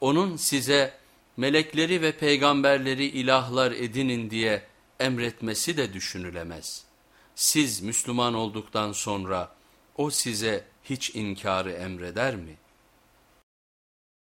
Onun size melekleri ve peygamberleri ilahlar edinin diye emretmesi de düşünülemez. Siz Müslüman olduktan sonra o size hiç inkarı emreder mi?''